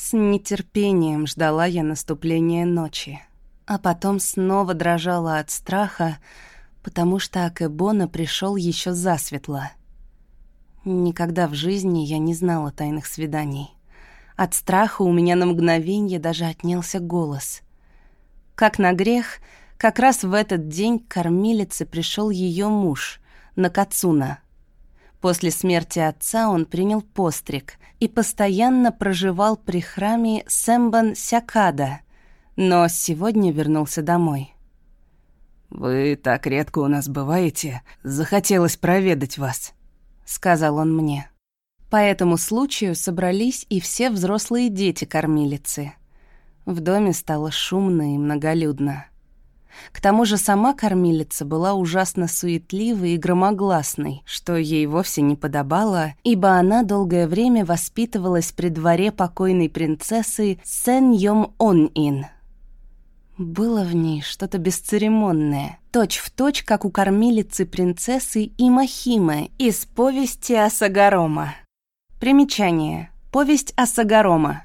С нетерпением ждала я наступления ночи, а потом снова дрожала от страха, потому что Акебона пришел еще засветло. Никогда в жизни я не знала тайных свиданий. От страха у меня на мгновение даже отнялся голос. Как на грех, как раз в этот день к кормилице пришел ее муж, Накацуна. После смерти отца он принял постриг и постоянно проживал при храме Сэмбан Сякада, но сегодня вернулся домой. «Вы так редко у нас бываете, захотелось проведать вас», — сказал он мне. По этому случаю собрались и все взрослые дети кормилицы. В доме стало шумно и многолюдно. К тому же сама кормилица была ужасно суетливой и громогласной, что ей вовсе не подобало, ибо она долгое время воспитывалась при дворе покойной принцессы Сен Йом Он Ин. Было в ней что-то бесцеремонное, точь-в-точь, как у кормилицы принцессы Имахимы из повести Асагарома. Примечание. Повесть Асагарома.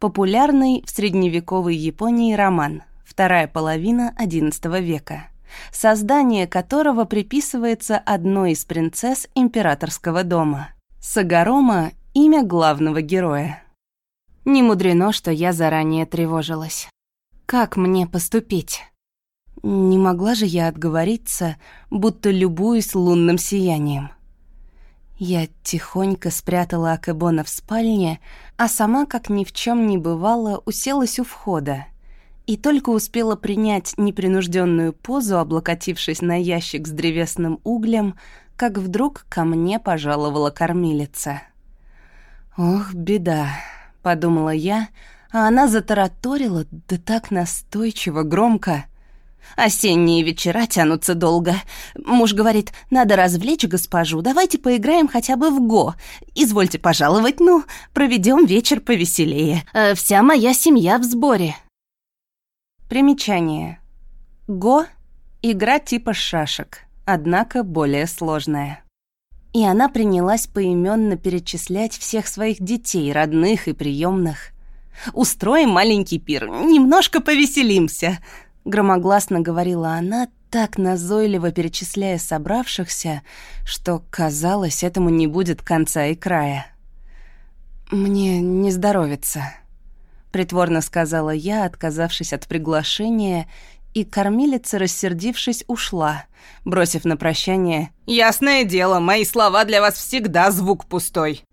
Популярный в средневековой Японии роман. Вторая половина XI века. Создание которого приписывается одной из принцесс императорского дома. Сагарома — имя главного героя. Не мудрено, что я заранее тревожилась. Как мне поступить? Не могла же я отговориться, будто любуюсь лунным сиянием. Я тихонько спрятала Акебона в спальне, а сама, как ни в чем не бывало, уселась у входа. И только успела принять непринужденную позу, облокотившись на ящик с древесным углем, как вдруг ко мне пожаловала кормилица. «Ох, беда», — подумала я, а она затараторила, да так настойчиво, громко — Осенние вечера тянутся долго. Муж говорит, надо развлечь госпожу, давайте поиграем хотя бы в го. Извольте пожаловать, ну, проведем вечер повеселее. Э, вся моя семья в сборе. Примечание. Го — игра типа шашек, однако более сложная. И она принялась поименно перечислять всех своих детей, родных и приемных. «Устроим маленький пир, немножко повеселимся», Громогласно говорила она, так назойливо перечисляя собравшихся, что, казалось, этому не будет конца и края. «Мне не здоровится», — притворно сказала я, отказавшись от приглашения, и кормилица, рассердившись, ушла, бросив на прощание «Ясное дело, мои слова для вас всегда звук пустой».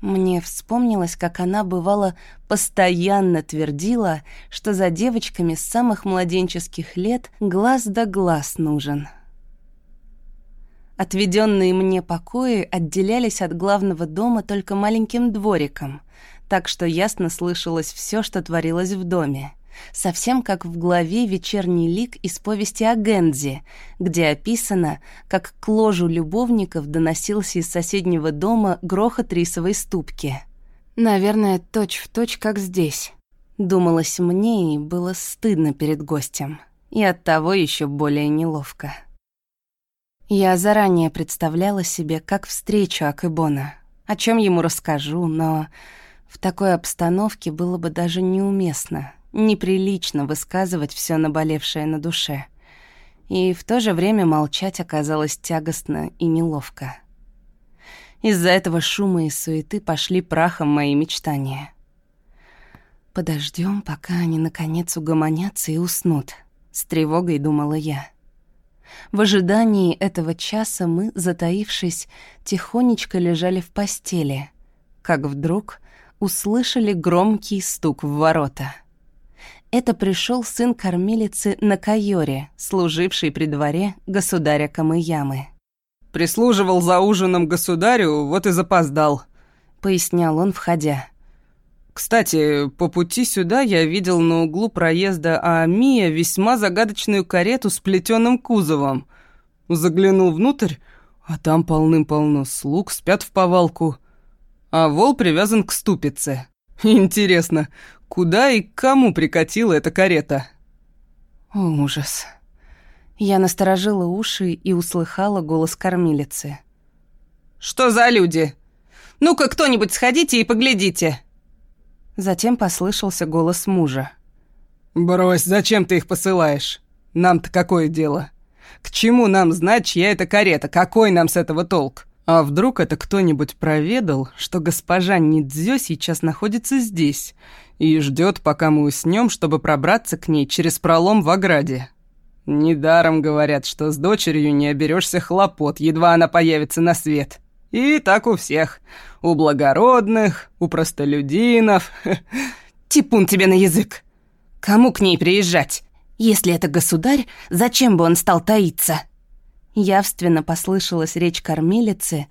Мне вспомнилось, как она, бывало, постоянно твердила, что за девочками с самых младенческих лет глаз да глаз нужен. Отведенные мне покои отделялись от главного дома только маленьким двориком, так что ясно слышалось все, что творилось в доме совсем как в главе «Вечерний лик» из повести о Гензе, где описано, как к ложу любовников доносился из соседнего дома грохот рисовой ступки. Наверное, точь-в-точь, точь, как здесь. Думалось мне, и было стыдно перед гостем. И оттого еще более неловко. Я заранее представляла себе, как встречу Акыбона, о чем ему расскажу, но в такой обстановке было бы даже неуместно — Неприлично высказывать все наболевшее на душе. И в то же время молчать оказалось тягостно и неловко. Из-за этого шума и суеты пошли прахом мои мечтания. Подождем, пока они наконец угомонятся и уснут, с тревогой думала я. В ожидании этого часа мы, затаившись, тихонечко лежали в постели, как вдруг услышали громкий стук в ворота — это пришел сын кормилицы на служивший при дворе государя Камыямы. «Прислуживал за ужином государю, вот и запоздал», — пояснял он, входя. «Кстати, по пути сюда я видел на углу проезда Аамия весьма загадочную карету с плетеным кузовом. Заглянул внутрь, а там полным-полно слуг спят в повалку, а вол привязан к ступице. Интересно, Куда и к кому прикатила эта карета? О, ужас. Я насторожила уши и услыхала голос кормилицы. «Что за люди? Ну-ка, кто-нибудь сходите и поглядите!» Затем послышался голос мужа. «Брось, зачем ты их посылаешь? Нам-то какое дело? К чему нам знать, чья это карета? Какой нам с этого толк? А вдруг это кто-нибудь проведал, что госпожа Нидзё сейчас находится здесь и ждет, пока мы уснем, чтобы пробраться к ней через пролом в ограде? Недаром говорят, что с дочерью не оберешься хлопот, едва она появится на свет. И так у всех. У благородных, у простолюдинов. Типун тебе на язык. Кому к ней приезжать? Если это государь, зачем бы он стал таиться? Явственно послышалась речь кормилицы,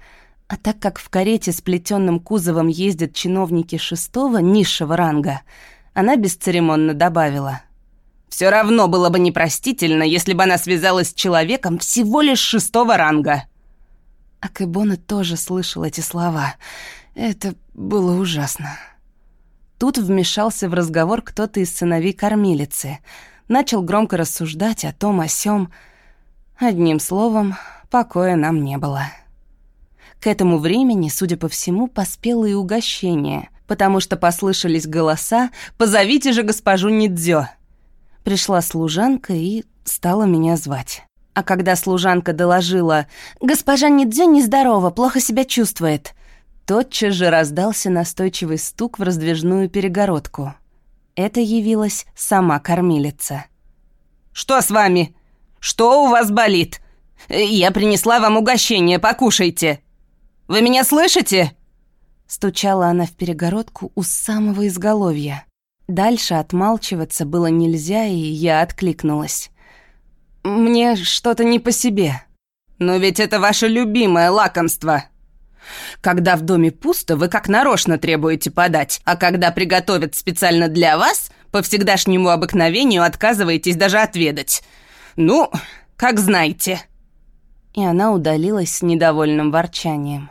а так как в карете с плетённым кузовом ездят чиновники шестого, низшего ранга, она бесцеремонно добавила. «Всё равно было бы непростительно, если бы она связалась с человеком всего лишь шестого ранга». Акебона тоже слышал эти слова. Это было ужасно. Тут вмешался в разговор кто-то из сыновей кормилицы. Начал громко рассуждать о том, о сём. Одним словом, покоя нам не было. К этому времени, судя по всему, поспело и угощение, потому что послышались голоса «Позовите же госпожу Нидзё!». Пришла служанка и стала меня звать. А когда служанка доложила «Госпожа Нидзё нездорова, плохо себя чувствует», тотчас же раздался настойчивый стук в раздвижную перегородку. Это явилась сама кормилица. «Что с вами?» Что у вас болит? Я принесла вам угощение, покушайте. Вы меня слышите?» Стучала она в перегородку у самого изголовья. Дальше отмалчиваться было нельзя, и я откликнулась. «Мне что-то не по себе». «Но ведь это ваше любимое лакомство», когда в доме пусто, вы как нарочно требуете подать, а когда приготовят специально для вас, по всегдашнему обыкновению отказываетесь даже отведать. «Ну, как знаете». И она удалилась с недовольным ворчанием.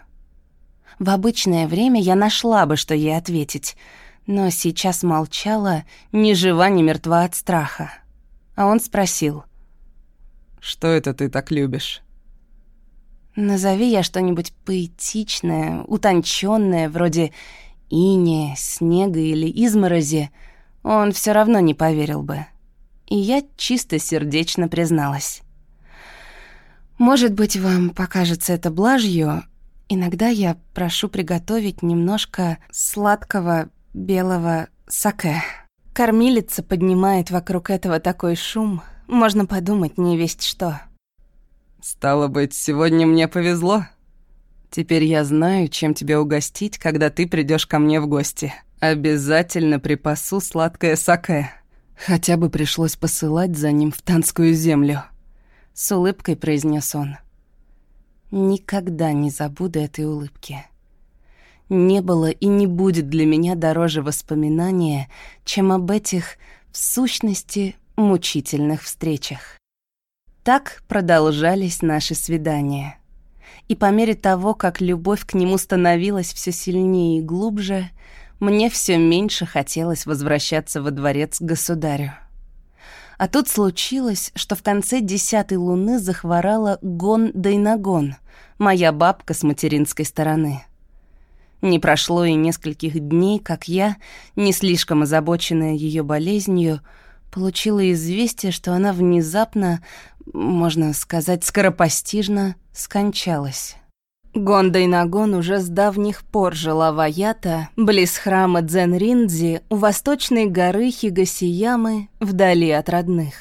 В обычное время я нашла бы, что ей ответить, но сейчас молчала, ни жива, ни мертва от страха. А он спросил. «Что это ты так любишь?» Назови я что-нибудь поэтичное, утонченное, вроде иния, снега или изморози, он все равно не поверил бы и я чисто сердечно призналась. «Может быть, вам покажется это блажью. Иногда я прошу приготовить немножко сладкого белого саке. Кормилица поднимает вокруг этого такой шум, можно подумать, не весть что». «Стало быть, сегодня мне повезло. Теперь я знаю, чем тебя угостить, когда ты придешь ко мне в гости. Обязательно припасу сладкое саке». Хотя бы пришлось посылать за ним в Танскую землю. С улыбкой произнес он. Никогда не забуду этой улыбки. Не было и не будет для меня дороже воспоминания, чем об этих, в сущности, мучительных встречах. Так продолжались наши свидания. И по мере того, как любовь к нему становилась все сильнее и глубже, мне все меньше хотелось возвращаться во дворец к государю. А тут случилось, что в конце десятой луны захворала Гон Дайнагон, моя бабка с материнской стороны. Не прошло и нескольких дней, как я, не слишком озабоченная ее болезнью, получила известие, что она внезапно, можно сказать, скоропостижно скончалась. Гонда Нагон уже с давних пор жила в Аята, близ храма Дзен-Риндзи, у восточной горы Хигасиямы, вдали от родных.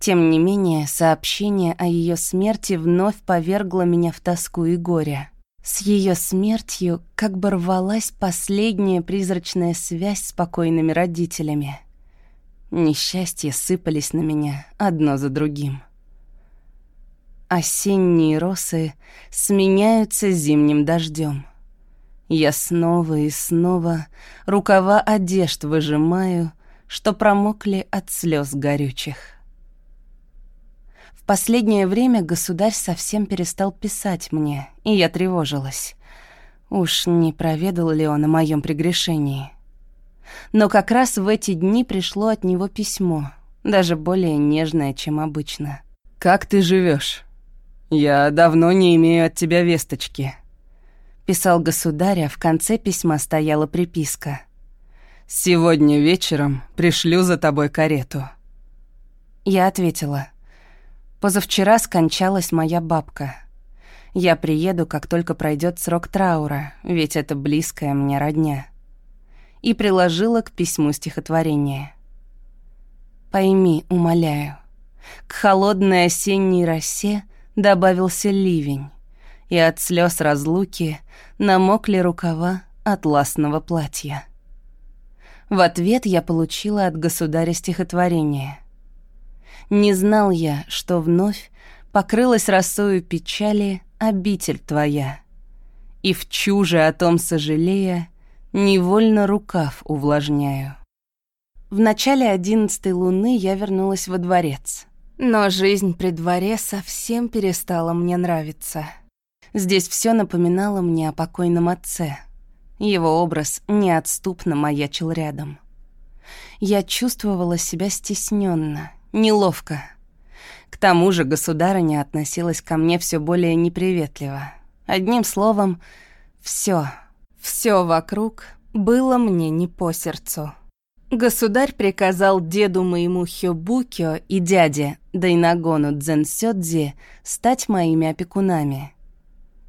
Тем не менее, сообщение о ее смерти вновь повергло меня в тоску и горе. С ее смертью как бы рвалась последняя призрачная связь с покойными родителями. Несчастья сыпались на меня одно за другим. Осенние росы сменяются зимним дождем. Я снова и снова рукава одежд выжимаю, что промокли от слез горючих. В последнее время государь совсем перестал писать мне, и я тревожилась. Уж не проведал ли он о моем прегрешении? Но как раз в эти дни пришло от него письмо, даже более нежное, чем обычно. «Как ты живешь? «Я давно не имею от тебя весточки», — писал государь, а в конце письма стояла приписка. «Сегодня вечером пришлю за тобой карету». Я ответила. «Позавчера скончалась моя бабка. Я приеду, как только пройдет срок траура, ведь это близкая мне родня». И приложила к письму стихотворение. «Пойми, умоляю, к холодной осенней росе добавился ливень, и от слез разлуки намокли рукава атласного платья». В ответ я получила от государя стихотворение. Не знал я, что вновь покрылась росою печали обитель твоя. И в чуже о том сожалея, невольно рукав увлажняю. В начале одиннадцатой луны я вернулась во дворец. Но жизнь при дворе совсем перестала мне нравиться. Здесь все напоминало мне о покойном отце — его образ неотступно маячил рядом. Я чувствовала себя стесненно, неловко. К тому же государыня относилась ко мне все более неприветливо. Одним словом, все, все вокруг было мне не по сердцу. Государь приказал деду моему Хёбукё и дяде Дайнагону Дзенсёдзи стать моими опекунами —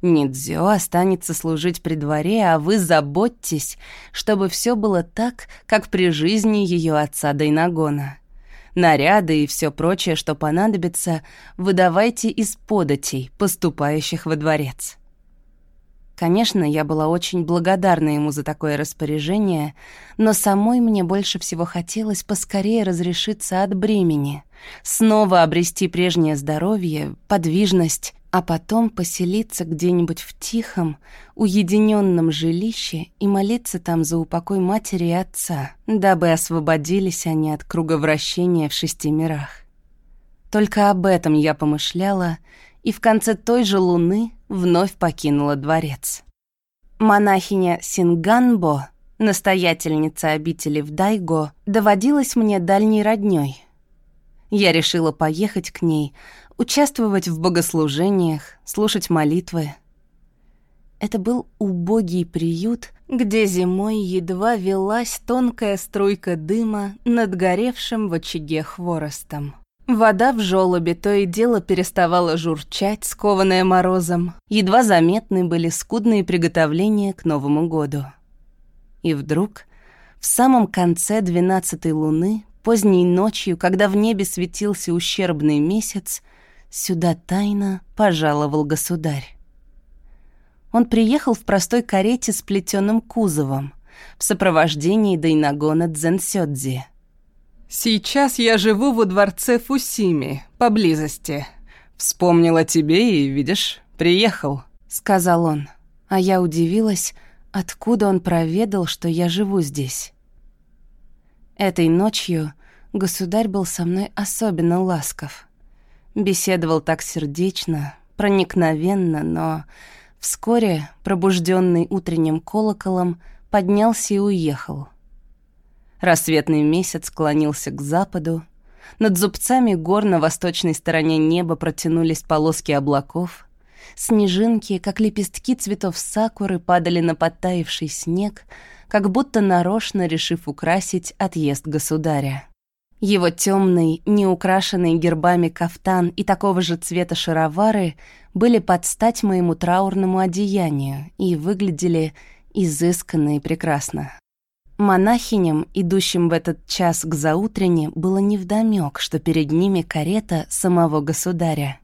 Нидзё останется служить при дворе, а вы заботьтесь, чтобы все было так, как при жизни ее отца Дайнагона. Наряды и все прочее, что понадобится, выдавайте из податей, поступающих во дворец. Конечно, я была очень благодарна ему за такое распоряжение, но самой мне больше всего хотелось поскорее разрешиться от бремени, снова обрести прежнее здоровье, подвижность а потом поселиться где-нибудь в тихом, уединенном жилище и молиться там за упокой матери и отца, дабы освободились они от круговращения в шести мирах. Только об этом я помышляла, и в конце той же луны вновь покинула дворец. Монахиня Синганбо, настоятельница обители в Дайго, доводилась мне дальней роднёй. Я решила поехать к ней, участвовать в богослужениях, слушать молитвы. Это был убогий приют, где зимой едва велась тонкая струйка дыма над горевшим в очаге хворостом. Вода в желобе то и дело переставала журчать, скованная морозом. Едва заметны были скудные приготовления к Новому году. И вдруг, в самом конце двенадцатой луны, поздней ночью, когда в небе светился ущербный месяц, Сюда тайно пожаловал государь. Он приехал в простой карете с плетеным кузовом, в сопровождении Дайнагона Дзенсёдзи. «Сейчас я живу во дворце Фусими, поблизости. Вспомнил о тебе и, видишь, приехал», — сказал он. А я удивилась, откуда он проведал, что я живу здесь. Этой ночью государь был со мной особенно ласков — Беседовал так сердечно, проникновенно, но вскоре, пробужденный утренним колоколом, поднялся и уехал. Рассветный месяц склонился к западу. Над зубцами гор на восточной стороне неба протянулись полоски облаков. Снежинки, как лепестки цветов сакуры, падали на подтаивший снег, как будто нарочно решив украсить отъезд государя. Его темный, неукрашенный гербами кафтан и такого же цвета шаровары были под стать моему траурному одеянию и выглядели изысканно и прекрасно. Монахиням, идущим в этот час к заутрене, было невдомёк, что перед ними карета самого государя.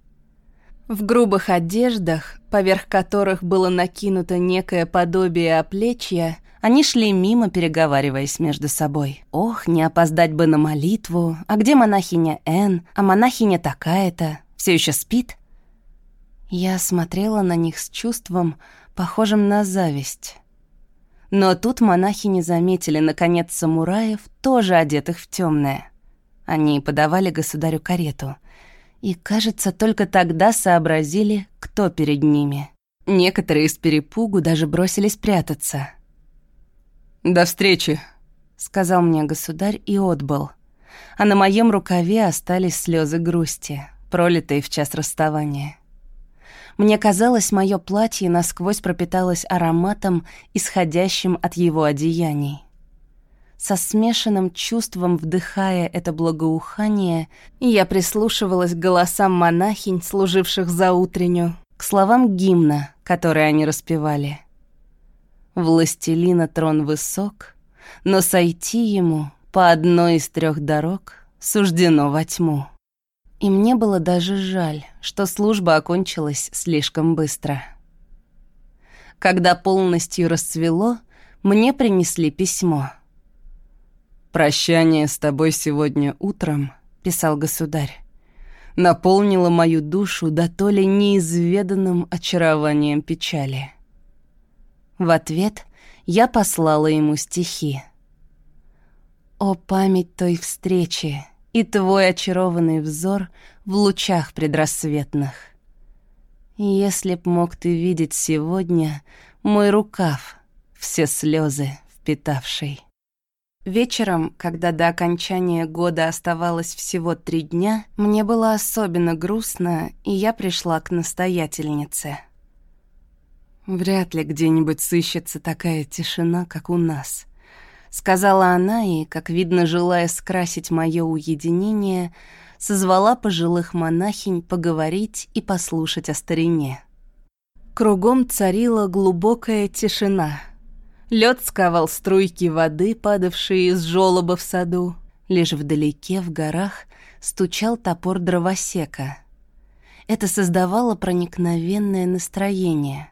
В грубых одеждах, поверх которых было накинуто некое подобие оплечья, они шли мимо, переговариваясь между собой. «Ох, не опоздать бы на молитву! А где монахиня Н? А монахиня такая-то? Все еще спит?» Я смотрела на них с чувством, похожим на зависть. Но тут монахи не заметили, наконец, самураев, тоже одетых в темное. Они подавали государю карету. И, кажется, только тогда сообразили, кто перед ними. Некоторые с перепугу даже бросились прятаться. «До встречи», — сказал мне государь и отбыл. А на моем рукаве остались слезы грусти, пролитые в час расставания. Мне казалось, мое платье насквозь пропиталось ароматом, исходящим от его одеяний. со смешанным чувством вдыхая это благоухание, я прислушивалась к голосам монахинь, служивших за утренню, к словам гимна, которые они распевали. «Властелина трон высок, но сойти ему по одной из трех дорог суждено во тьму». И мне было даже жаль, что служба окончилась слишком быстро. Когда полностью расцвело, мне принесли письмо. «Прощание с тобой сегодня утром», — писал государь, наполнило мою душу до то ли неизведанным очарованием печали. В ответ я послала ему стихи. «О память той встречи и твой очарованный взор в лучах предрассветных! Если б мог ты видеть сегодня мой рукав, все слезы впитавший». Вечером, когда до окончания года оставалось всего три дня, мне было особенно грустно, и я пришла к настоятельнице. «Вряд ли где-нибудь сыщется такая тишина, как у нас», — сказала она, и, как видно, желая скрасить мое уединение, созвала пожилых монахинь поговорить и послушать о старине. Кругом царила глубокая тишина — Лед сковал струйки воды, падавшие из жёлоба в саду. Лишь вдалеке, в горах, стучал топор дровосека. Это создавало проникновенное настроение,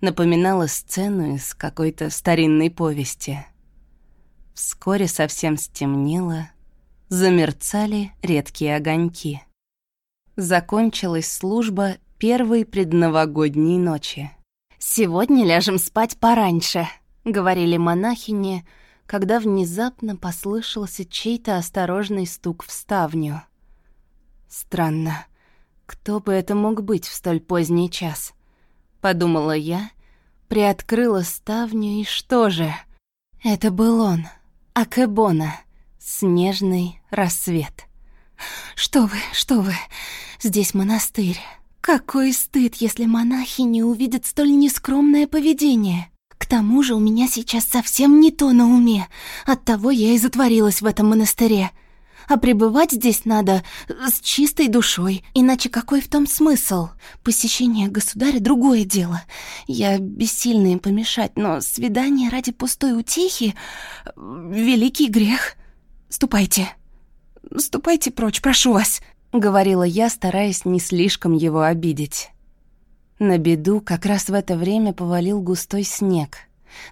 напоминало сцену из какой-то старинной повести. Вскоре совсем стемнело, замерцали редкие огоньки. Закончилась служба первой предновогодней ночи. «Сегодня ляжем спать пораньше», говорили монахини, когда внезапно послышался чей-то осторожный стук в ставню. Странно, кто бы это мог быть в столь поздний час? Подумала я, приоткрыла ставню и что же? Это был он, Акебона, снежный рассвет. «Что вы, что вы, здесь монастырь. Какой стыд, если монахи не увидят столь нескромное поведение!» К тому же у меня сейчас совсем не то на уме. Оттого я и затворилась в этом монастыре. А пребывать здесь надо с чистой душой, иначе какой в том смысл? Посещение государя — другое дело. Я бессильна им помешать, но свидание ради пустой утехи — великий грех. Ступайте, ступайте прочь, прошу вас, — говорила я, стараясь не слишком его обидеть. На беду как раз в это время повалил густой снег.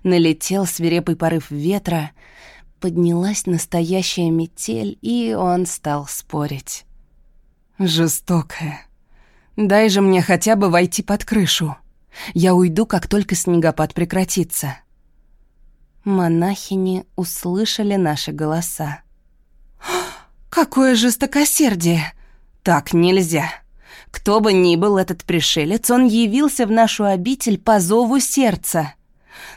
Налетел свирепый порыв ветра, поднялась настоящая метель, и он стал спорить. «Жестокая. Дай же мне хотя бы войти под крышу. Я уйду, как только снегопад прекратится». Монахини услышали наши голоса. «Какое жестокосердие! Так нельзя!» Кто бы ни был этот пришелец, он явился в нашу обитель по зову сердца.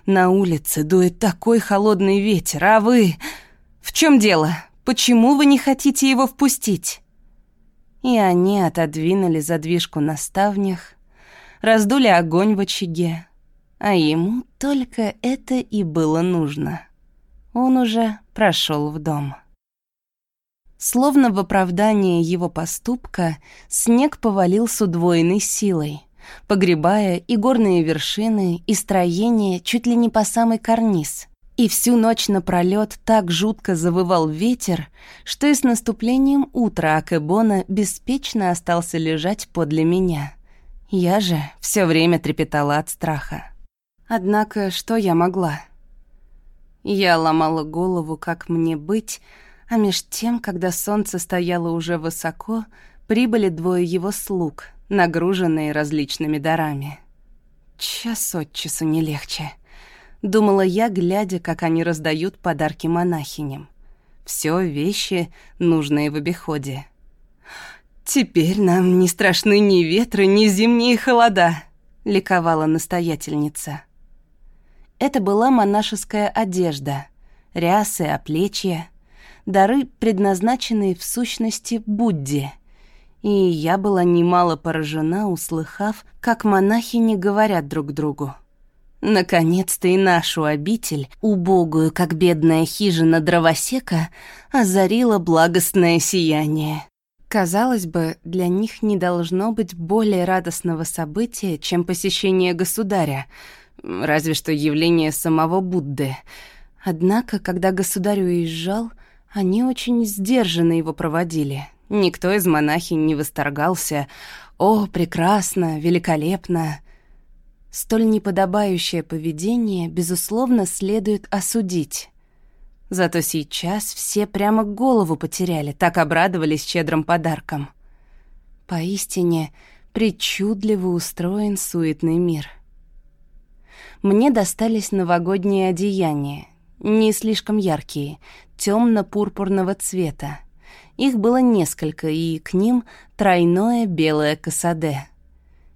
На улице дует такой холодный ветер, а вы... В чем дело? Почему вы не хотите его впустить?» И они отодвинули задвижку на ставнях, раздули огонь в очаге, а ему только это и было нужно. Он уже прошел в дом. Словно в оправдание его поступка, снег повалил с удвоенной силой, погребая и горные вершины, и строения чуть ли не по самый карниз. И всю ночь напролёт так жутко завывал ветер, что и с наступлением утра Акебона беспечно остался лежать подле меня. Я же все время трепетала от страха. Однако что я могла? Я ломала голову, как мне быть, а меж тем, когда солнце стояло уже высоко, прибыли двое его слуг, нагруженные различными дарами. Час от часу не легче. Думала я, глядя, как они раздают подарки монахиням. Все вещи, нужные в обиходе. «Теперь нам не страшны ни ветры, ни зимние холода», — ликовала настоятельница. Это была монашеская одежда, рясы, оплечья — дары, предназначенные в сущности Будде. И я была немало поражена, услыхав, как монахи не говорят друг другу. Наконец-то и нашу обитель, убогую, как бедная хижина дровосека, озарило благостное сияние. Казалось бы, для них не должно быть более радостного события, чем посещение государя, разве что явление самого Будды. Однако, когда государь уезжал, они очень сдержанно его проводили. Никто из монахинь не восторгался «О, прекрасно, великолепно!» Столь неподобающее поведение, безусловно, следует осудить. Зато сейчас все прямо голову потеряли, так обрадовались щедрым подарком. Поистине, причудливо устроен суетный мир. Мне достались новогодние одеяния, не слишком яркие, темно-пурпурного цвета. Их было несколько, и к ним тройное белое касаде —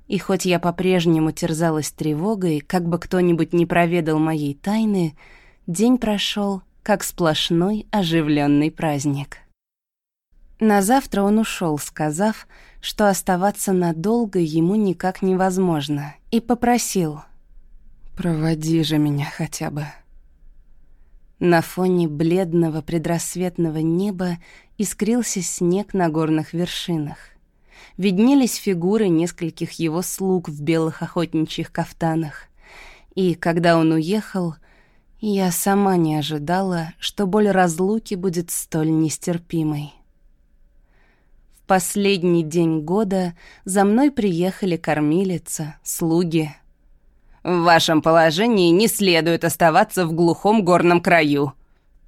и хоть я по-прежнему терзалась тревогой, как бы кто-нибудь не проведал моей тайны, день прошел как сплошной оживленный праздник. На завтра он ушел, сказав, что оставаться надолго ему никак невозможно, и попросил «Проводи же меня хотя бы». На фоне бледного предрассветного неба искрился снег на горных вершинах виднелись фигуры нескольких его слуг в белых охотничьих кафтанах. И когда он уехал, я сама не ожидала, что боль разлуки будет столь нестерпимой. В последний день года за мной приехали кормилица, слуги. «В вашем положении не следует оставаться в глухом горном краю», —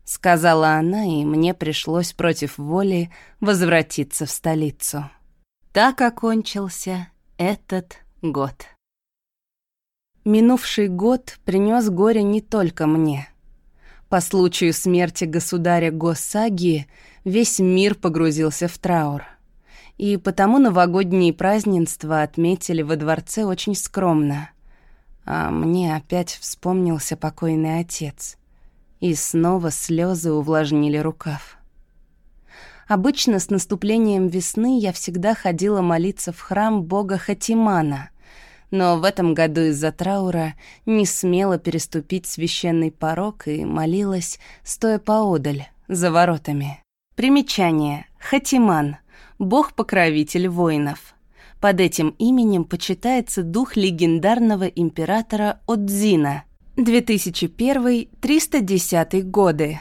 сказала она, и мне пришлось против воли возвратиться в столицу. Так окончился этот год. Минувший год принес горе не только мне. По случаю смерти государя Госаги весь мир погрузился в траур. И потому новогодние празднества отметили во дворце очень скромно. А мне опять вспомнился покойный отец. И снова слезы увлажнили рукав. Обычно с наступлением весны я всегда ходила молиться в храм бога Хатимана, но в этом году из-за траура не смела переступить священный порог и молилась, стоя поодаль, за воротами. Примечание. Хатиман. Бог-покровитель воинов. Под этим именем почитается дух легендарного императора Отзина 2001-310 годы,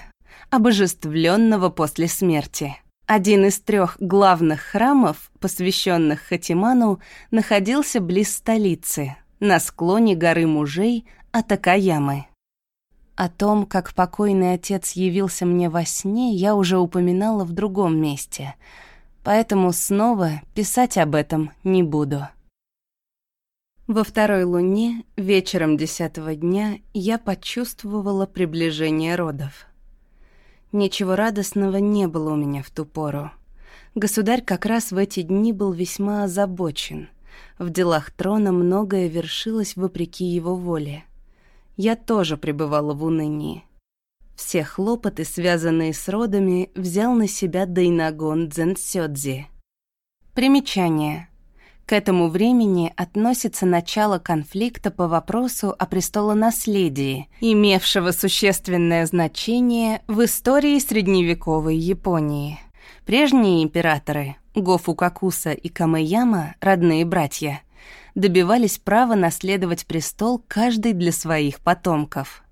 обожествленного после смерти. Один из трех главных храмов, посвященных Хатиману, находился близ столицы, на склоне горы мужей Атакаямы. О том, как покойный отец явился мне во сне, я уже упоминала в другом месте, поэтому снова писать об этом не буду. Во второй луне, вечером десятого дня, я почувствовала приближение родов. Ничего радостного не было у меня в ту пору. Государь как раз в эти дни был весьма озабочен. В делах трона многое вершилось вопреки его воле. Я тоже пребывала в унынии. Все хлопоты, связанные с родами, взял на себя Дайнагон Дзенсёдзи. Примечание. К этому времени относится начало конфликта по вопросу о престолонаследии, имевшего существенное значение в истории средневековой Японии. Прежние императоры, Гофукакуса и Камэяма, родные братья, добивались права наследовать престол каждый для своих потомков.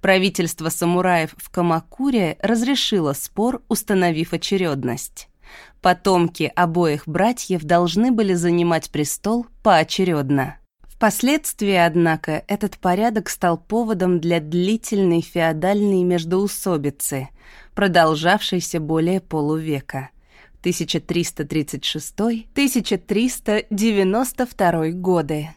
Правительство самураев в Камакуре разрешило спор, установив очередность. Потомки обоих братьев должны были занимать престол поочередно. Впоследствии, однако, этот порядок стал поводом для длительной феодальной междоусобицы, продолжавшейся более полувека. 1336-1392 годы.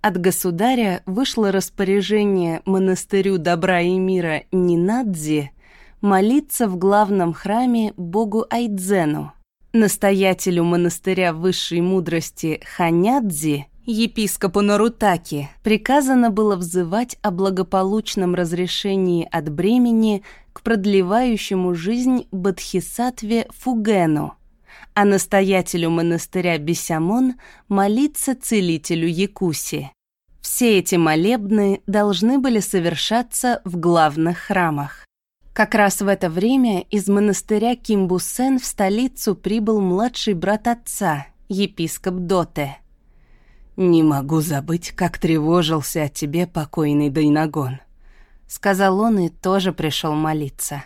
От государя вышло распоряжение монастырю добра и мира Нинадзи молиться в главном храме богу Айдзену, Настоятелю монастыря высшей мудрости Ханядзи, епископу Нарутаки, приказано было взывать о благополучном разрешении от бремени к продлевающему жизнь Бодхисаттве Фугену, а настоятелю монастыря Бесямон молиться целителю Якуси. Все эти молебны должны были совершаться в главных храмах. Как раз в это время из монастыря Кимбусен в столицу прибыл младший брат отца, епископ Доте. «Не могу забыть, как тревожился о тебе покойный Дайнагон», — сказал он и тоже пришел молиться.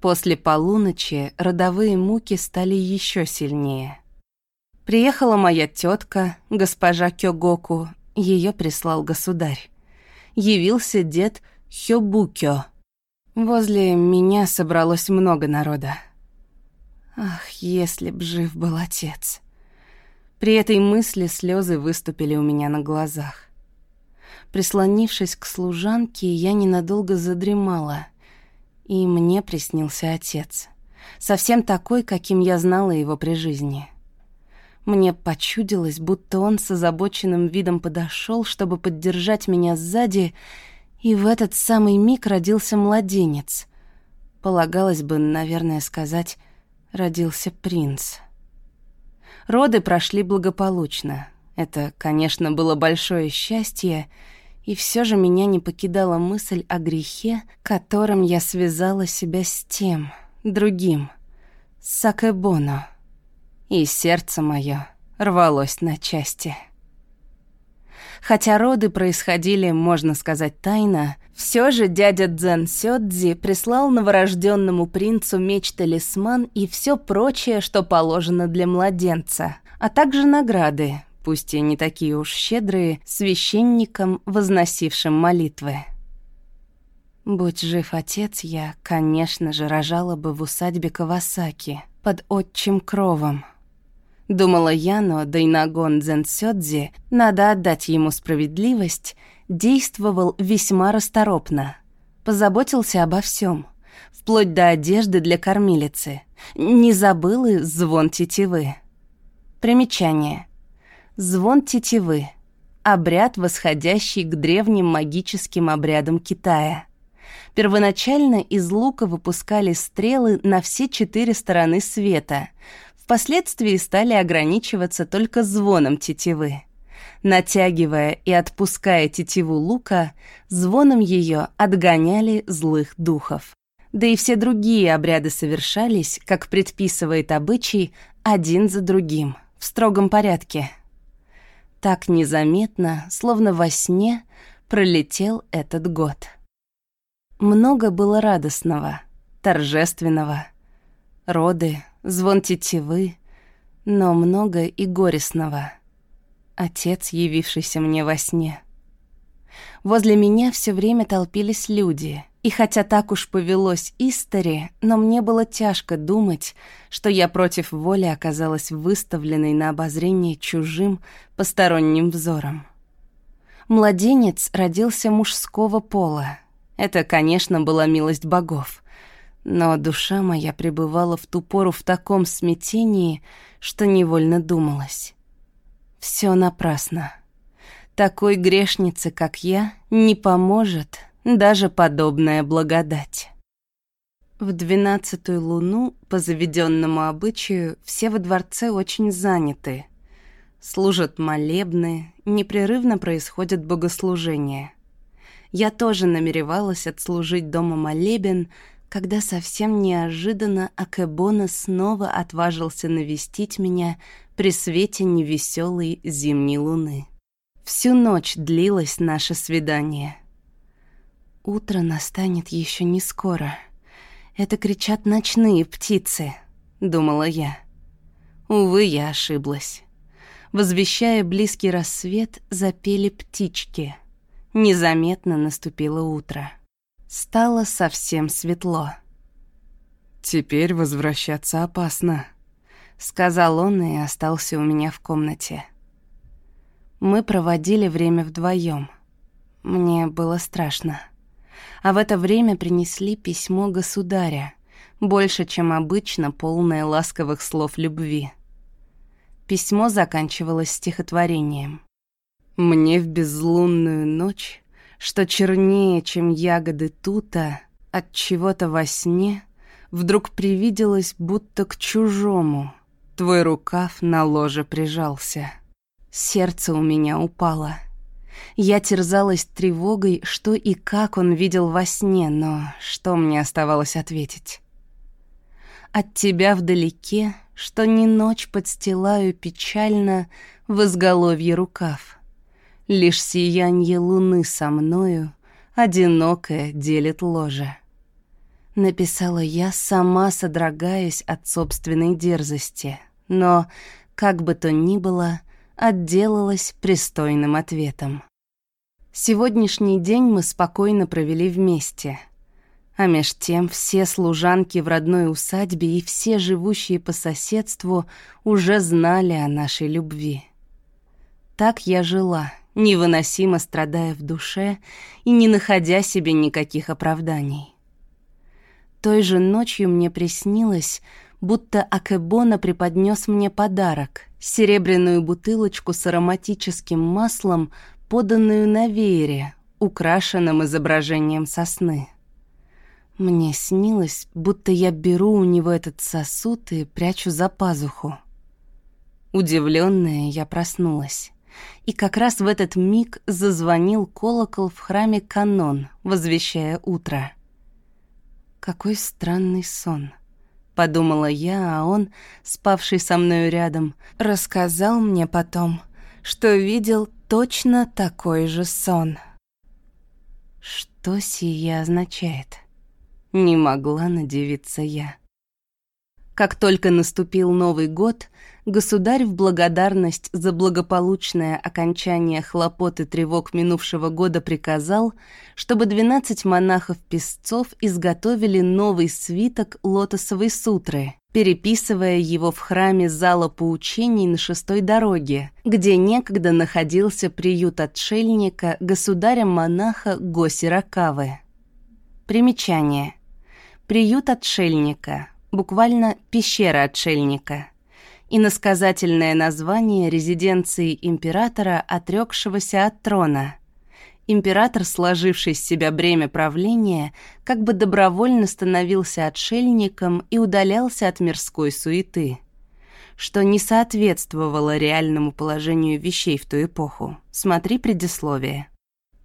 После полуночи родовые муки стали еще сильнее. Приехала моя тетка, госпожа Кёгоку, ее прислал государь. Явился дед Хёбукё. Возле меня собралось много народа. Ах, если б жив был отец. При этой мысли слезы выступили у меня на глазах. Прислонившись к служанке, я ненадолго задремала, и мне приснился отец. Совсем такой, каким я знала его при жизни. Мне почудилось, будто он с озабоченным видом подошел, чтобы поддержать меня сзади, в этот самый миг родился младенец. Полагалось бы, наверное, сказать, родился принц. Роды прошли благополучно. Это, конечно, было большое счастье, и все же меня не покидала мысль о грехе, которым я связала себя с тем, другим, с Сакэбоно и сердце мое рвалось на части. Хотя роды происходили, можно сказать, тайно, все же дядя Дзен Сёдзи прислал новорожденному принцу меч-талисман и все прочее, что положено для младенца, а также награды, пусть и не такие уж щедрые, священникам, возносившим молитвы. Будь жив отец, я, конечно же, рожала бы в усадьбе Кавасаки под отчим кровом, Думала я, но Дайнагон Дзенсёдзи, надо отдать ему справедливость, действовал весьма расторопно. Позаботился обо всем, вплоть до одежды для кормилицы. Не забыл и звон тетивы. Примечание. Звон тетивы. Обряд, восходящий к древним магическим обрядам Китая. Первоначально из лука выпускали стрелы на все четыре стороны света — впоследствии стали ограничиваться только звоном тетивы. Натягивая и отпуская тетиву лука, звоном ее отгоняли злых духов. Да и все другие обряды совершались, как предписывает обычай, один за другим, в строгом порядке. Так незаметно, словно во сне, пролетел этот год. Много было радостного, торжественного. Роды, звон тетивы, но много и горестного. Отец, явившийся мне во сне. Возле меня все время толпились люди, и хотя так уж повелось истори, но мне было тяжко думать, что я против воли оказалась выставленной на обозрение чужим, посторонним взором. Младенец родился мужского пола. Это, конечно, была милость богов. Но душа моя пребывала в ту пору в таком смятении, что невольно думалась. Все напрасно. Такой грешнице, как я, не поможет даже подобная благодать. В двенадцатую луну, по заведенному обычаю, все во дворце очень заняты. Служат молебны, непрерывно происходят богослужения. Я тоже намеревалась отслужить дома молебен, когда совсем неожиданно Акебона снова отважился навестить меня при свете невеселой зимней луны. Всю ночь длилось наше свидание. Утро настанет еще не скоро. Это кричат ночные птицы, думала я. Увы, я ошиблась. Возвещая близкий рассвет, запели птички. Незаметно наступило утро. Стало совсем светло. «Теперь возвращаться опасно», — сказал он и остался у меня в комнате. Мы проводили время вдвоем. Мне было страшно. А в это время принесли письмо государя, больше, чем обычно, полное ласковых слов любви. Письмо заканчивалось стихотворением. «Мне в безлунную ночь что чернее, чем ягоды тута, от чего-то во сне вдруг привиделось, будто к чужому. Твой рукав на ложе прижался. Сердце у меня упало, Я терзалась тревогой, что и как он видел во сне, но что мне оставалось ответить? От тебя вдалеке, что ни ночь подстилаю печально в изголовье рукав. Лишь сиянье луны со мною одинокое делит ложе. Написала я, сама содрогаясь от собственной дерзости, но, как бы то ни было, отделалась пристойным ответом. Сегодняшний день мы спокойно провели вместе. А меж тем все служанки в родной усадьбе и все живущие по соседству уже знали о нашей любви. Так я жила, невыносимо страдая в душе и не находя себе никаких оправданий. Той же ночью мне приснилось, будто Акебона преподнес мне подарок — серебряную бутылочку с ароматическим маслом, поданную на веере, украшенном изображением сосны. Мне снилось, будто я беру у него этот сосуд и прячу за пазуху. Удивленная, я проснулась. И как раз в этот миг зазвонил колокол в храме Канон, возвещая утро. Какой странный сон. Подумала я, а он, спавший со мною рядом, рассказал мне потом, что видел точно такой же сон. Что сие означает? Не могла надевиться я. Как только наступил Новый год, государь в благодарность за благополучное окончание хлопот и тревог минувшего года приказал, чтобы 12 монахов-песцов изготовили новый свиток лотосовой сутры, переписывая его в храме зала поучений на шестой дороге, где некогда находился приют отшельника государя-монаха Госиракавы. Примечание. Приют отшельника, буквально пещера отшельника. Иносказательное название резиденции императора, отрекшегося от трона – император, сложивший с себя бремя правления, как бы добровольно становился отшельником и удалялся от мирской суеты, что не соответствовало реальному положению вещей в ту эпоху. Смотри предисловие.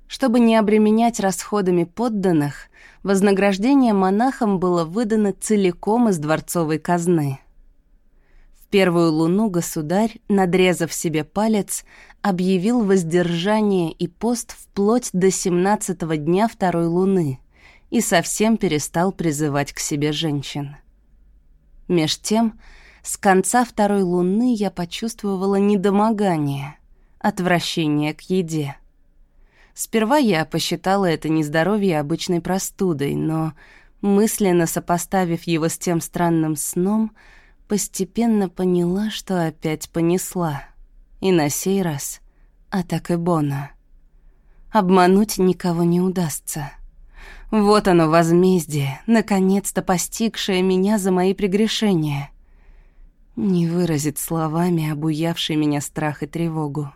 Чтобы не обременять расходами подданных, вознаграждение монахам было выдано целиком из дворцовой казны – первую луну государь, надрезав себе палец, объявил воздержание и пост вплоть до семнадцатого дня второй луны и совсем перестал призывать к себе женщин. Меж тем, с конца второй луны я почувствовала недомогание, отвращение к еде. Сперва я посчитала это нездоровье обычной простудой, но, мысленно сопоставив его с тем странным сном, — постепенно поняла, что опять понесла. И на сей раз атак Бона. Обмануть никого не удастся. Вот оно возмездие, наконец-то постигшее меня за мои прегрешения. Не выразить словами обуявший меня страх и тревогу.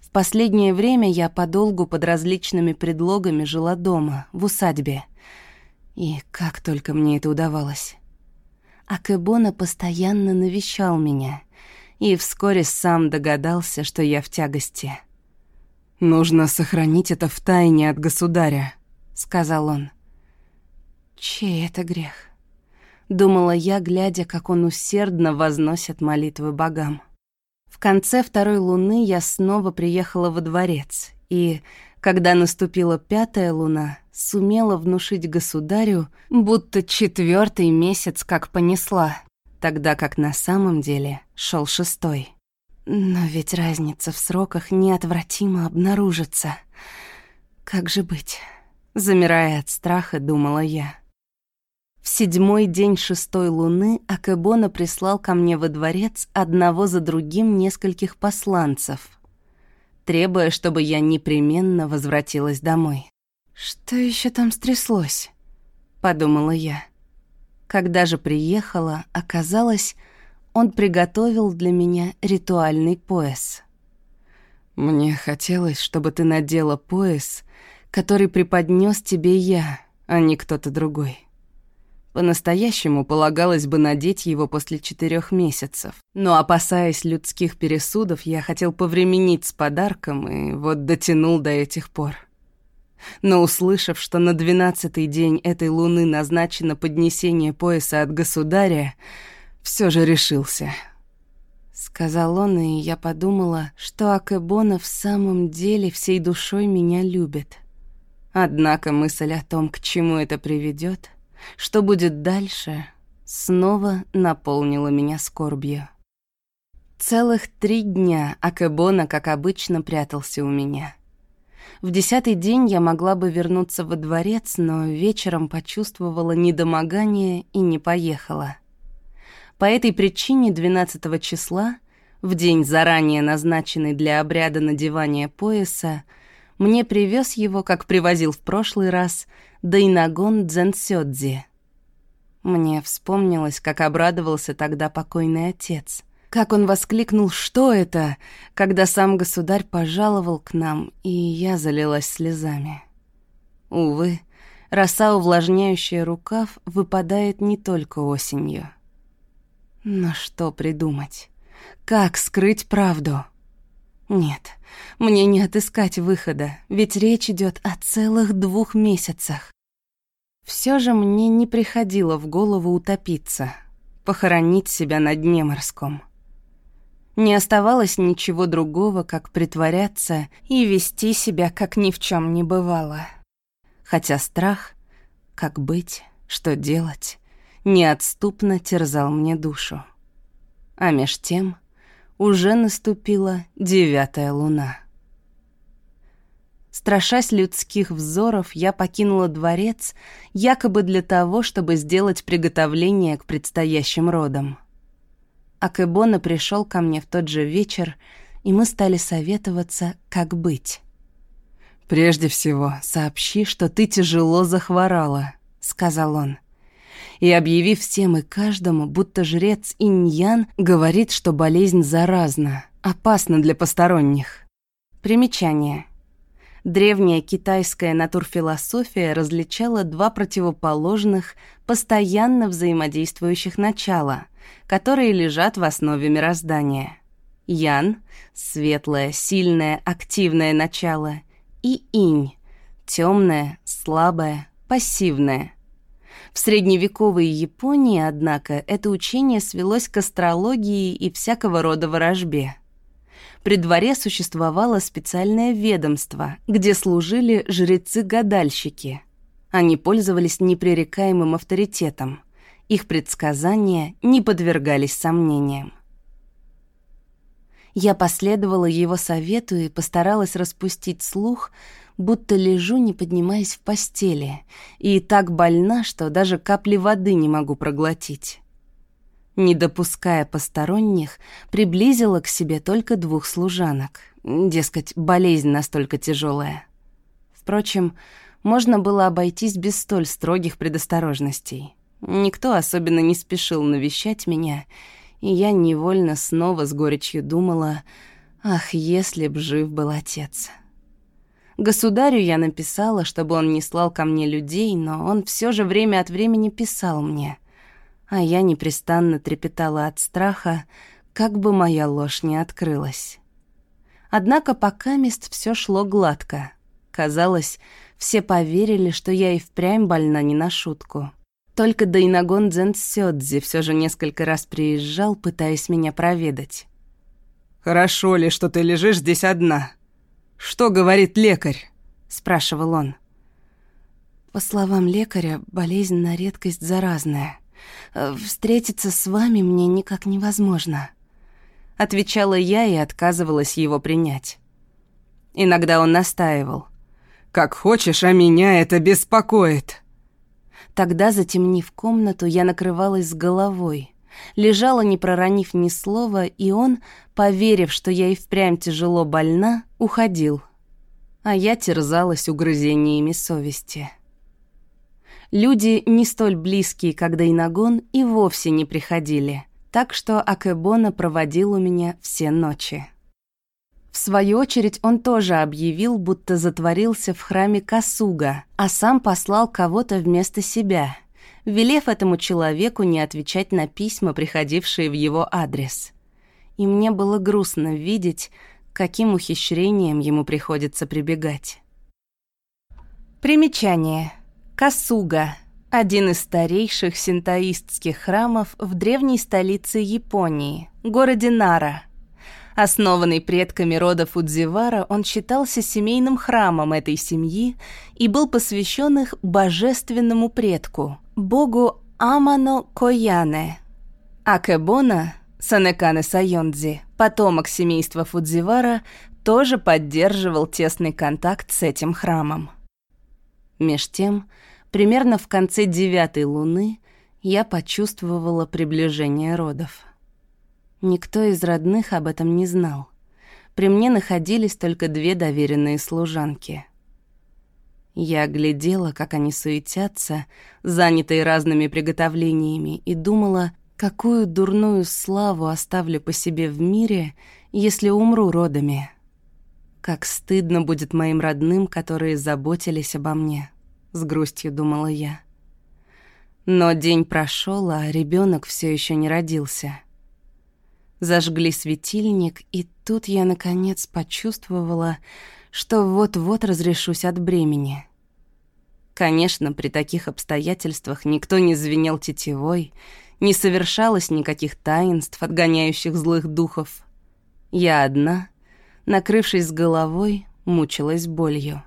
В последнее время я подолгу под различными предлогами жила дома, в усадьбе. И как только мне это удавалось а Кэбона постоянно навещал меня и вскоре сам догадался, что я в тягости. «Нужно сохранить это в тайне от государя», — сказал он. «Чей это грех?» — думала я, глядя, как он усердно возносит молитвы богам. В конце второй луны я снова приехала во дворец, и, когда наступила пятая луна, сумела внушить государю, будто четвертый месяц как понесла, тогда как на самом деле шел шестой. Но ведь разница в сроках неотвратимо обнаружится. Как же быть? Замирая от страха, думала я. В седьмой день шестой луны Акебона прислал ко мне во дворец одного за другим нескольких посланцев, требуя, чтобы я непременно возвратилась домой. «Что еще там стряслось?» — подумала я. Когда же приехала, оказалось, он приготовил для меня ритуальный пояс. «Мне хотелось, чтобы ты надела пояс, который преподнес тебе я, а не кто-то другой. По-настоящему полагалось бы надеть его после четырех месяцев. Но, опасаясь людских пересудов, я хотел повременить с подарком и вот дотянул до этих пор. Но услышав, что на двенадцатый день этой луны назначено поднесение пояса от государя, все же решился. Сказал он, и я подумала, что Акебона в самом деле всей душой меня любит. Однако мысль о том, к чему это приведет, что будет дальше, снова наполнила меня скорбью. Целых три дня Акебона, как обычно, прятался у меня. В десятый день я могла бы вернуться во дворец, но вечером почувствовала недомогание и не поехала. По этой причине 12 числа, в день заранее назначенный для обряда надевания пояса, мне привез его, как привозил в прошлый раз, Дайнагон Дзенсёдзи. Мне вспомнилось, как обрадовался тогда покойный отец. Как он воскликнул «Что это?», когда сам государь пожаловал к нам, и я залилась слезами. Увы, роса, увлажняющая рукав, выпадает не только осенью. Но что придумать? Как скрыть правду? Нет, мне не отыскать выхода, ведь речь идет о целых двух месяцах. Все же мне не приходило в голову утопиться, похоронить себя на дне морском. Не оставалось ничего другого, как притворяться и вести себя, как ни в чем не бывало. Хотя страх, как быть, что делать, неотступно терзал мне душу. А меж тем уже наступила девятая луна. Страшась людских взоров, я покинула дворец якобы для того, чтобы сделать приготовление к предстоящим родам. Акебона пришел ко мне в тот же вечер, и мы стали советоваться, как быть. «Прежде всего, сообщи, что ты тяжело захворала», — сказал он и объявив всем и каждому, будто жрец Иньян говорит, что болезнь заразна, опасна для посторонних. Примечание. Древняя китайская натурфилософия различала два противоположных, постоянно взаимодействующих начала, которые лежат в основе мироздания. Ян — светлое, сильное, активное начало, и инь — темное, слабое, пассивное — в средневековой Японии, однако, это учение свелось к астрологии и всякого рода ворожбе. При дворе существовало специальное ведомство, где служили жрецы-гадальщики. Они пользовались непререкаемым авторитетом. Их предсказания не подвергались сомнениям. Я последовала его совету и постаралась распустить слух, будто лежу, не поднимаясь в постели, и так больна, что даже капли воды не могу проглотить. Не допуская посторонних, приблизила к себе только двух служанок. Дескать, болезнь настолько тяжелая. Впрочем, можно было обойтись без столь строгих предосторожностей. Никто особенно не спешил навещать меня, и я невольно снова с горечью думала, ах, если б жив был отец». Государю я написала, чтобы он не слал ко мне людей, но он все же время от времени писал мне. А я непрестанно трепетала от страха, как бы моя ложь не открылась. Однако пока мест все шло гладко. Казалось, все поверили, что я и впрямь больна не на шутку. Только Дайнагон Дзенсёдзи все же несколько раз приезжал, пытаясь меня проведать. «Хорошо ли, что ты лежишь здесь одна?» «Что говорит лекарь?» — спрашивал он. По словам лекаря, болезнь на редкость заразная. Э, встретиться с вами мне никак невозможно. Отвечала я и отказывалась его принять. Иногда он настаивал. «Как хочешь, а меня это беспокоит». Тогда, затемнив комнату, я накрывалась с головой. Лежала, не проронив ни слова, и он, поверив, что я и впрямь тяжело больна, уходил. А я терзалась угрызениями совести. Люди, не столь близкие, как Дайнагон, и вовсе не приходили, так что Акебона проводил у меня все ночи. В свою очередь он тоже объявил, будто затворился в храме Касуга, а сам послал кого-то вместо себя — велев этому человеку не отвечать на письма, приходившие в его адрес. И мне было грустно видеть, каким ухищрением ему приходится прибегать. Примечание. Касуга — один из старейших синтоистских храмов в древней столице Японии, городе Нара. Основанный предками рода Фудзивара, он считался семейным храмом этой семьи и был посвящен их божественному предку, богу Амано Кояне. Акебона, Санекане Сайондзи, потомок семейства Фудзивара, тоже поддерживал тесный контакт с этим храмом. Меж тем, примерно в конце девятой луны я почувствовала приближение родов. Никто из родных об этом не знал. При мне находились только две доверенные служанки. Я глядела, как они суетятся, занятые разными приготовлениями, и думала, какую дурную славу оставлю по себе в мире, если умру родами. Как стыдно будет моим родным, которые заботились обо мне, с грустью думала я. Но день прошел, а ребенок все еще не родился. Зажгли светильник, и тут я наконец почувствовала, что вот-вот разрешусь от бремени. Конечно, при таких обстоятельствах никто не звенел тетивой, не совершалось никаких таинств, отгоняющих злых духов. Я одна — накрывшись головой, мучилась болью.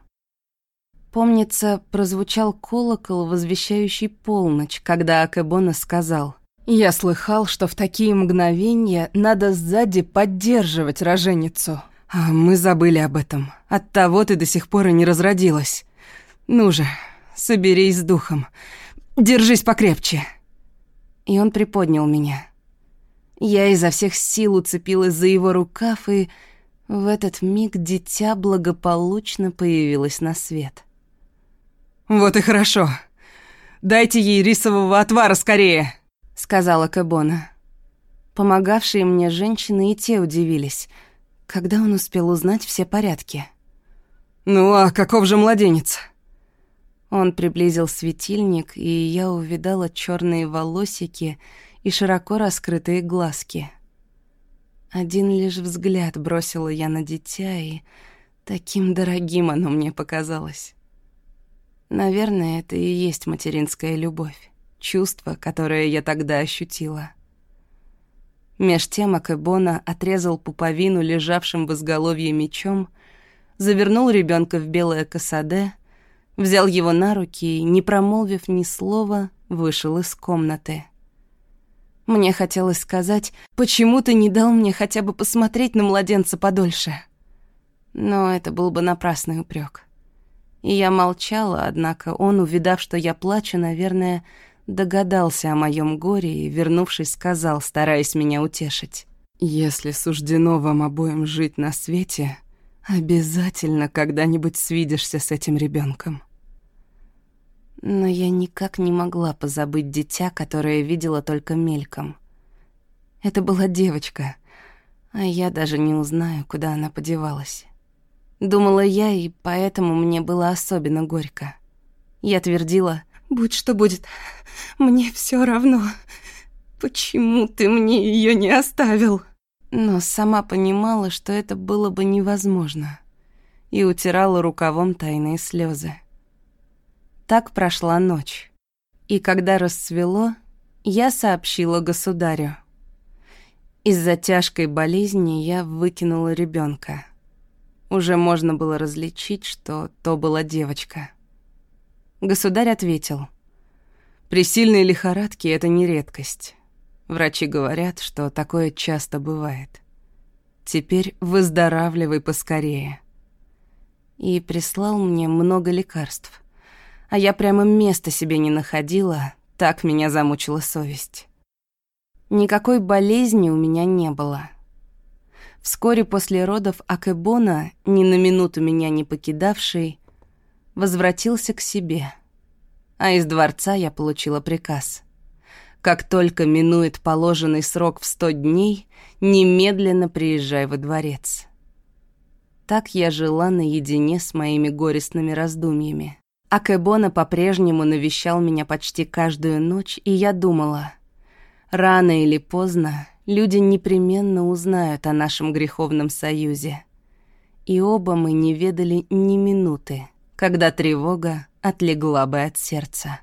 Помнится, прозвучал колокол, возвещающий полночь, когда Акебона сказал «Я слыхал, что в такие мгновения надо сзади поддерживать роженицу. А мы забыли об этом. Оттого ты до сих пор и не разродилась. Ну же, соберись с духом. Держись покрепче». И он приподнял меня. Я изо всех сил уцепилась за его рукав и в этот миг дитя благополучно появилось на свет. «Вот и хорошо. Дайте ей рисового отвара скорее», — сказала Кабона. Помогавшие мне женщины и те удивились, когда он успел узнать все порядки. «Ну а каков же младенец?» Он приблизил светильник, и я увидала черные волосики и широко раскрытые глазки — один лишь взгляд бросила я на дитя, и таким дорогим оно мне показалось. Наверное, это и есть материнская любовь, чувство, которое я тогда ощутила. Меж тем Акебона отрезал пуповину лежавшим в изголовье мечом, завернул ребенка в белое косаде, взял его на руки и, не промолвив ни слова, вышел из комнаты. Мне хотелось сказать, почему ты не дал мне хотя бы посмотреть на младенца подольше. Но это был бы напрасный упрек. И я молчала, однако он, увидав, что я плачу, наверное, догадался о моем горе и, вернувшись, сказал, стараясь меня утешить. «Если суждено вам обоим жить на свете, обязательно когда-нибудь свидишься с этим ребенком. Но я никак не могла позабыть дитя, которое видела только мельком. Это была девочка, а я даже не узнаю, куда она подевалась. Думала я, и поэтому мне было особенно горько. Я твердила, «Будь что будет, мне все равно. Почему ты мне ее не оставил?» Но сама понимала, что это было бы невозможно, и утирала рукавом тайные слезы. Так прошла ночь. И когда расцвело, я сообщила государю. Из-за тяжкой болезни я выкинула ребенка. Уже можно было различить, что то была девочка. Государь ответил. «При сильной лихорадке это не редкость. Врачи говорят, что такое часто бывает. Теперь выздоравливай поскорее». И прислал мне много лекарств — а я прямо места себе не находила, так меня замучила совесть. Никакой болезни у меня не было. Вскоре после родов Акебона, ни на минуту меня не покидавший, возвратился к себе. А из дворца я получила приказ. Как только минует положенный срок в сто дней, немедленно приезжай во дворец. Так я жила наедине с моими горестными раздумьями. Акэбона по-прежнему навещал меня почти каждую ночь, и я думала, рано или поздно люди непременно узнают о нашем греховном союзе. И оба мы не ведали ни минуты, когда тревога отлегла бы от сердца.